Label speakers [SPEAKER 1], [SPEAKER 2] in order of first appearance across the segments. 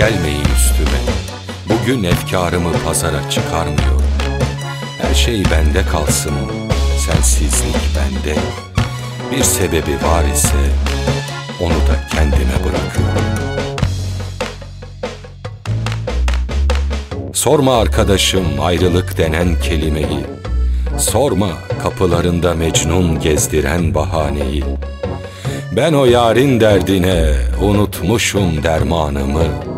[SPEAKER 1] Gelmeyin üstüme. Bugün efkarımı pazara çıkarmıyorum. Her şey bende kalsın Sensizlik bende. Bir sebebi var ise Onu da kendime bırakıyorum. Sorma arkadaşım ayrılık denen kelimeyi. Sorma kapılarında Mecnun gezdiren bahaneyi. Ben o yarın derdine unutmuşum dermanımı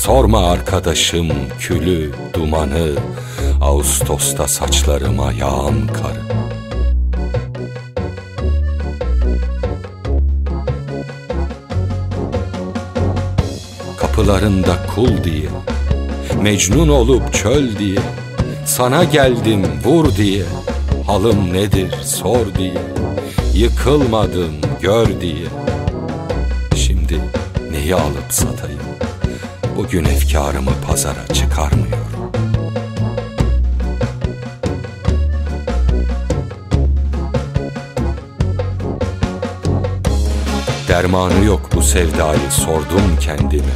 [SPEAKER 1] Sorma arkadaşım külü, dumanı. Ağustos'ta saçlarıma yağan karı. Kapılarında kul diye Mecnun olup çöl diye Sana geldim vur diye Halım nedir sor diye Yıkılmadım gör diye. Şimdi neyi alıp satayım Bugün efkarımı pazara çıkarmıyorum. Dermanı yok bu sevdayı sordum kendime.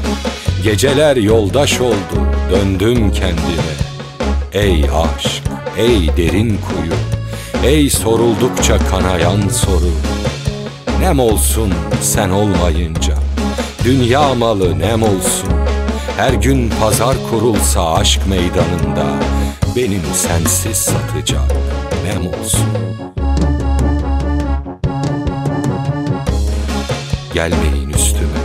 [SPEAKER 1] Geceler yoldaş oldu döndüm kendime. Ey aşk ey derin kuyu Ey soruldukça kanayan soru. Nem olsun sen olmayınca Dünya malı nem olsun Her gün pazar kurulsa aşk meydanında Benim sensiz satacak nem olsun. Gelmeyin üstüme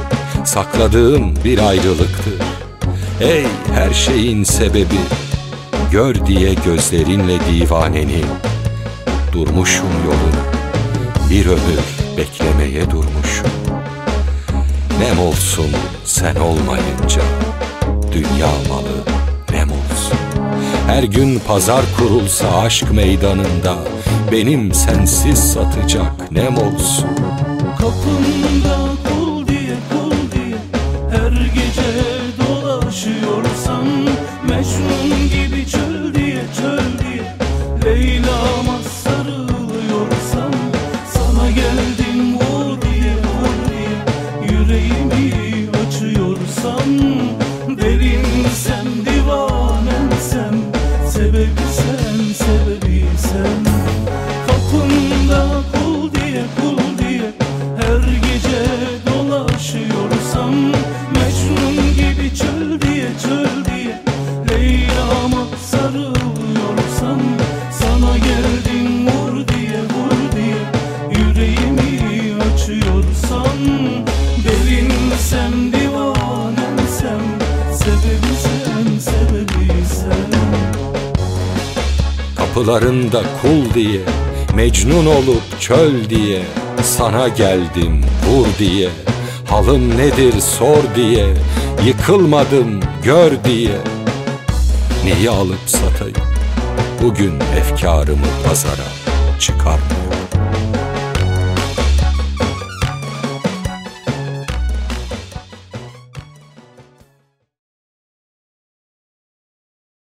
[SPEAKER 1] Sakladığım bir ayrılıktır Ey her şeyin sebebi Gör diye gözlerinle divaneni. Durmuşum yoluna Bir ömür beklemeye durmuşum. Nem olsun sen olmayınca Dünya malı nem olsun Her gün pazar kurulsa aşk meydanında Benim sensiz satacak nem olsun
[SPEAKER 2] Kapında Her gece dolaşıyorsam Mecnun gibi çöl diye çöl diye Leyla'ma sarılıyorsam Sana geldim vur diye vur diye Yüreğimi açıyorsam Derinsem divanemsem Sebebi sen sebebi sen
[SPEAKER 1] Kapılarında kul diye Mecnun olup çöl diye Sana geldim vur diye. Halım nedir sor diye. Yıkılmadım gör diye. Neyi alıp satayım? Bugün efkarımı pazara çıkarma